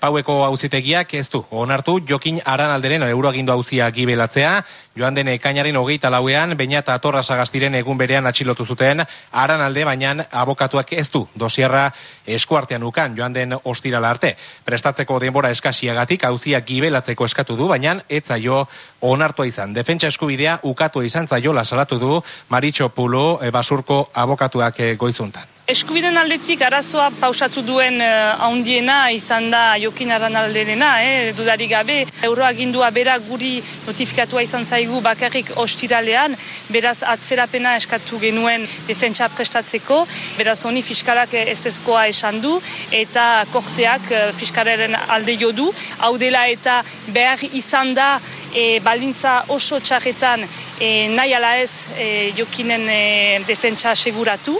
Paueko auzitegiak ez du, onartu Jokin Aranalderen euroagindu auzia gibelatzea, joan den ekainaren hogeita lauean, baina eta atorra sagastiren egun berean atxilotu zuten, Aranalde baina abokatuak ez du, dosierra eskuartean ukan, joan den ostirala arte. Prestatzeko denbora eskasiagatik auzia gibelatzeko eskatu du, baina etzaio onartua izan. Defentsa eskubidea ukatu izan zaiola salatu du Maritxo Pulo e, basurko abokatuak e, goizuntan. Eskubiden aldetik arazoa pausatu duen uh, haundiena izan da jokin aran alderena, eh, dudari gabe. Euroagindua bera guri notifikatua izan zaigu bakarrik ostiralean, beraz atzerapena eskatu genuen defentsa prestatzeko, beraz honi fiskalak ez ezkoa esan du, eta korteak uh, fiskalaren alde jodu, hau dela eta behar izan da e, balintza oso txarretan e, nahi ala ez e, jokinen e, defentsa seguratu,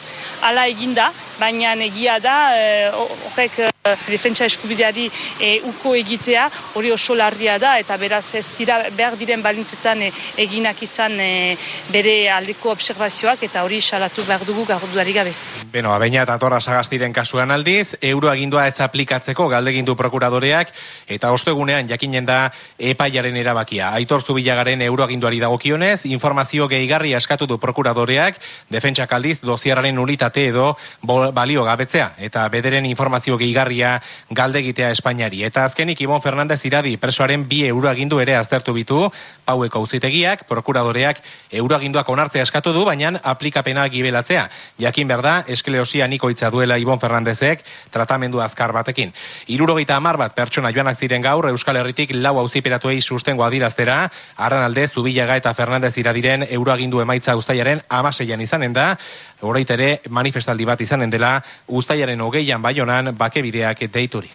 ala eginda, baina egia da e, horrek e, defentsa eskubideari e, uko egitea hori oso larria da eta beraz ez dira behar diren balintzetan e, eginak izan e, bere aldeko observazioak eta hori salatu behar dugu garduari gabe. Beno, abeina eta torra sagastiren kasuan aldiz, euroagindua ez aplikatzeko galdegindu prokuradoreak eta ostegunean jakinen da epaiaren erabakia. Aitor Zubilagaren euroaginduari dagokionez, informazio gehigarri askatu du prokuradoreak, defentsak aldiz doziararen unitate edo balio gabetzea eta bederen informazio gehigarria galdegitea Espainiari. Eta azkenik Ibon Fernandez iradi presoaren bi euroagindu ere aztertu bitu, paueko auzitegiak, prokuradoreak euroaginduak onartzea eskatu du, baina aplikapena gibelatzea. Jakin behar da, eskleosia nikoitza duela Ibon Fernandezek tratamendu azkar batekin. Irurogeita amar bat pertsona joanak ziren gaur Euskal Herritik lau auziperatuei sustengo adiraztera, arran alde Zubilaga eta Fernandez iradiren euroagindu emaitza ustaiaren amaseian izanen da, Horreit ere manifestaldi bat izanen dela ustaiaren hogeian baionan bakebideak deituri.